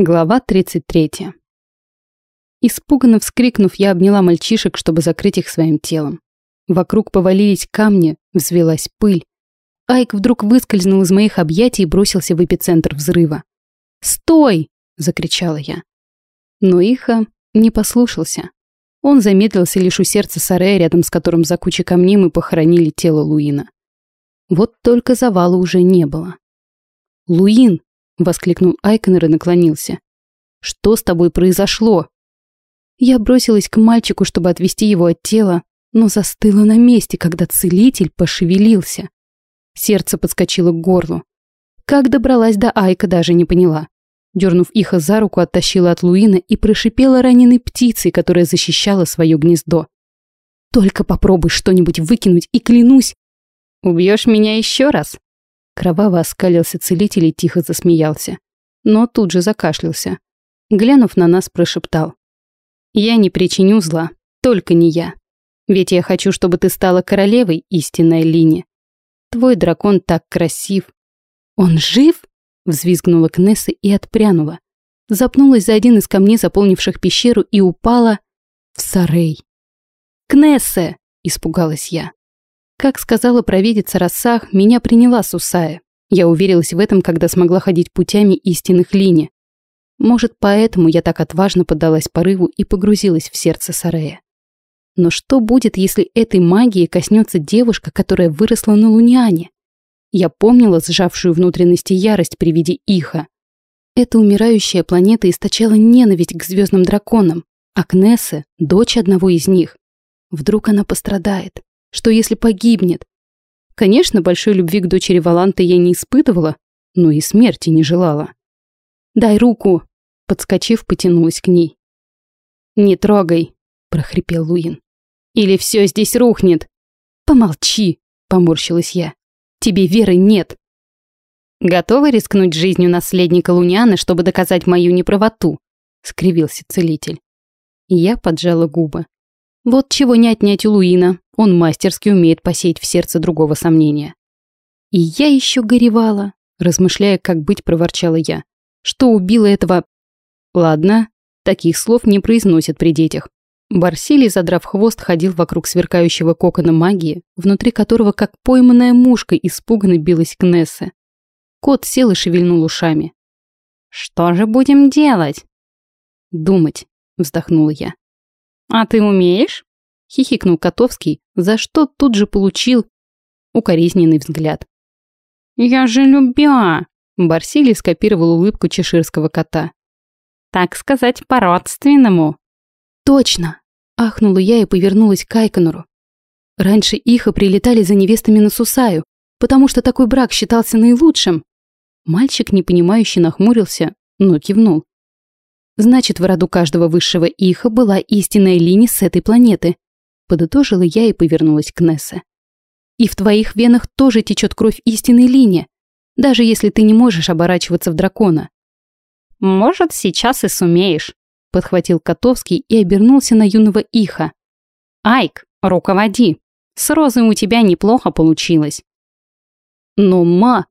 Глава 33. Испуганно вскрикнув, я обняла мальчишек, чтобы закрыть их своим телом. Вокруг повалились камни, взвелась пыль. Айк вдруг выскользнул из моих объятий и бросился в эпицентр взрыва. «Стой!» — закричала я. Но Иха не послушался. Он замедлился лишь у сердца Сарея, рядом с которым за кучей камней мы похоронили тело Луина. Вот только завала уже не было. «Луин!» — воскликнул Айконер и наклонился. «Что с тобой произошло?» Я бросилась к мальчику, чтобы отвести его от тела, но застыла на месте, когда целитель пошевелился. Сердце подскочило к горлу. Как добралась до Айка, даже не поняла. Дернув Иха за руку, оттащила от Луина и прошипела раненой птицей, которая защищала свое гнездо. «Только попробуй что-нибудь выкинуть, и клянусь...» «Убьешь меня еще раз?» Кроваво оскалился целитель и тихо засмеялся. Но тут же закашлялся. Глянув на нас, прошептал. «Я не причиню зла, только не я. Ведь я хочу, чтобы ты стала королевой, истинной Лине. Твой дракон так красив». «Он жив?» — взвизгнула Кнесса и отпрянула. Запнулась за один из камней, заполнивших пещеру, и упала в сарей. «Кнессе!» — испугалась я. Как сказала провидица Рассах, меня приняла Сусая. Я уверилась в этом, когда смогла ходить путями истинных линий. Может, поэтому я так отважно поддалась порыву и погрузилась в сердце Сарея. Но что будет, если этой магии коснется девушка, которая выросла на Луниане? Я помнила сжавшую внутренности ярость при виде Иха. Эта умирающая планета источала ненависть к звездным драконам, а Кнессе — дочь одного из них. Вдруг она пострадает. Что если погибнет? Конечно, большой любви к дочери Валанты я не испытывала, но и смерти не желала. «Дай руку!» Подскочив, потянулась к ней. «Не трогай!» – прохрипел Луин. «Или все здесь рухнет!» «Помолчи!» – поморщилась я. «Тебе веры нет!» «Готова рискнуть жизнью наследника Лунианы, чтобы доказать мою неправоту?» – скривился целитель. Я поджала губы. Вот чего не отнять у Луина, он мастерски умеет посеять в сердце другого сомнения. И я еще горевала, размышляя, как быть, проворчала я. Что убило этого... Ладно, таких слов не произносят при детях. Барсилий, задрав хвост, ходил вокруг сверкающего кокона магии, внутри которого, как пойманная мушка, испуганно билась Кнесса. Кот сел и шевельнул ушами. «Что же будем делать?» «Думать», — вздохнула я. «А ты умеешь?» — хихикнул Котовский, за что тут же получил укоризненный взгляд. «Я же любя!» — Барсилий скопировал улыбку чеширского кота. «Так сказать, по-родственному». «Точно!» — ахнула я и повернулась к Айконору. Раньше Иха прилетали за невестами на Сусаю, потому что такой брак считался наилучшим. Мальчик, непонимающе, нахмурился, но кивнул. Значит, в роду каждого высшего иха была истинная линия с этой планеты. Подытожила я и повернулась к Нессе. И в твоих венах тоже течет кровь истинной линии, даже если ты не можешь оборачиваться в дракона. Может, сейчас и сумеешь, подхватил Котовский и обернулся на юного иха. Айк, руководи. С розой у тебя неплохо получилось. Но ма...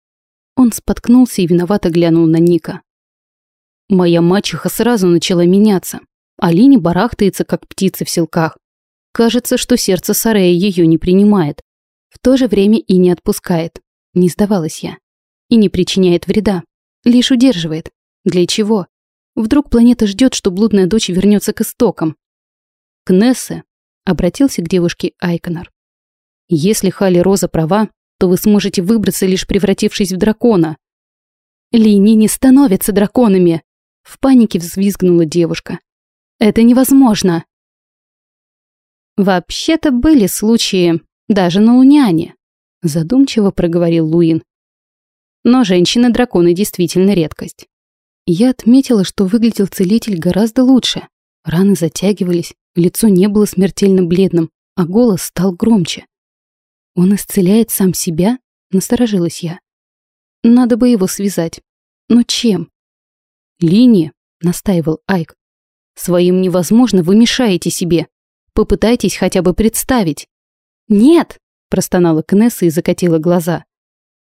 Он споткнулся и виновато глянул на Ника. Моя мачеха сразу начала меняться. Алине барахтается, как птица в селках. Кажется, что сердце Сарея ее не принимает. В то же время и не отпускает. Не сдавалась я. И не причиняет вреда. Лишь удерживает. Для чего? Вдруг планета ждет, что блудная дочь вернется к истокам. Кнессе обратился к девушке Айконор. Если Хали Роза права, то вы сможете выбраться, лишь превратившись в дракона. Линии не становятся драконами, в панике взвизгнула девушка. «Это невозможно!» «Вообще-то были случаи, даже на Луняне», задумчиво проговорил Луин. «Но женщины-драконы действительно редкость». Я отметила, что выглядел целитель гораздо лучше. Раны затягивались, лицо не было смертельно бледным, а голос стал громче. «Он исцеляет сам себя?» — насторожилась я. «Надо бы его связать. Но чем?» «Линия», — настаивал Айк. «Своим невозможно, вы мешаете себе. Попытайтесь хотя бы представить». «Нет!» — простонала Кнесса и закатила глаза.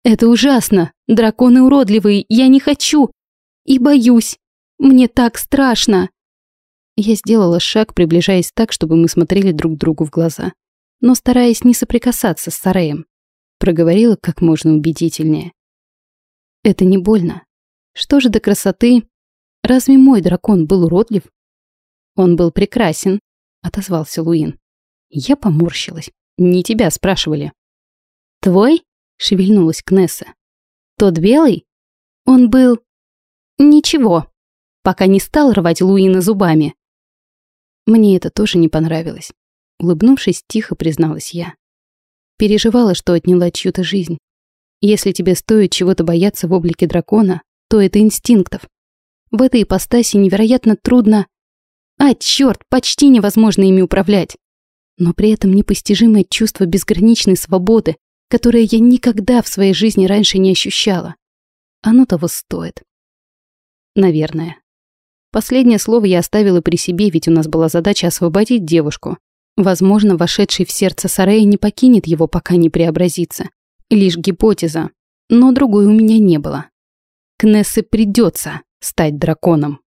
«Это ужасно! Драконы уродливые, я не хочу! И боюсь! Мне так страшно!» Я сделала шаг, приближаясь так, чтобы мы смотрели друг другу в глаза, но стараясь не соприкасаться с Сареем. Проговорила как можно убедительнее. «Это не больно. Что же до красоты? Разве мой дракон был уродлив?» «Он был прекрасен», — отозвался Луин. Я поморщилась. «Не тебя спрашивали». «Твой?» — шевельнулась Кнесса. «Тот белый? Он был...» «Ничего», пока не стал рвать Луина зубами. Мне это тоже не понравилось. Улыбнувшись, тихо призналась я. Переживала, что отняла чью-то жизнь. Если тебе стоит чего-то бояться в облике дракона, то это инстинктов. В этой ипостаси невероятно трудно... А, черт, почти невозможно ими управлять. Но при этом непостижимое чувство безграничной свободы, которое я никогда в своей жизни раньше не ощущала. Оно того стоит. Наверное. Последнее слово я оставила при себе, ведь у нас была задача освободить девушку. Возможно, вошедший в сердце Сарея не покинет его, пока не преобразится. Лишь гипотеза. Но другой у меня не было. Кнессе придется стать драконом.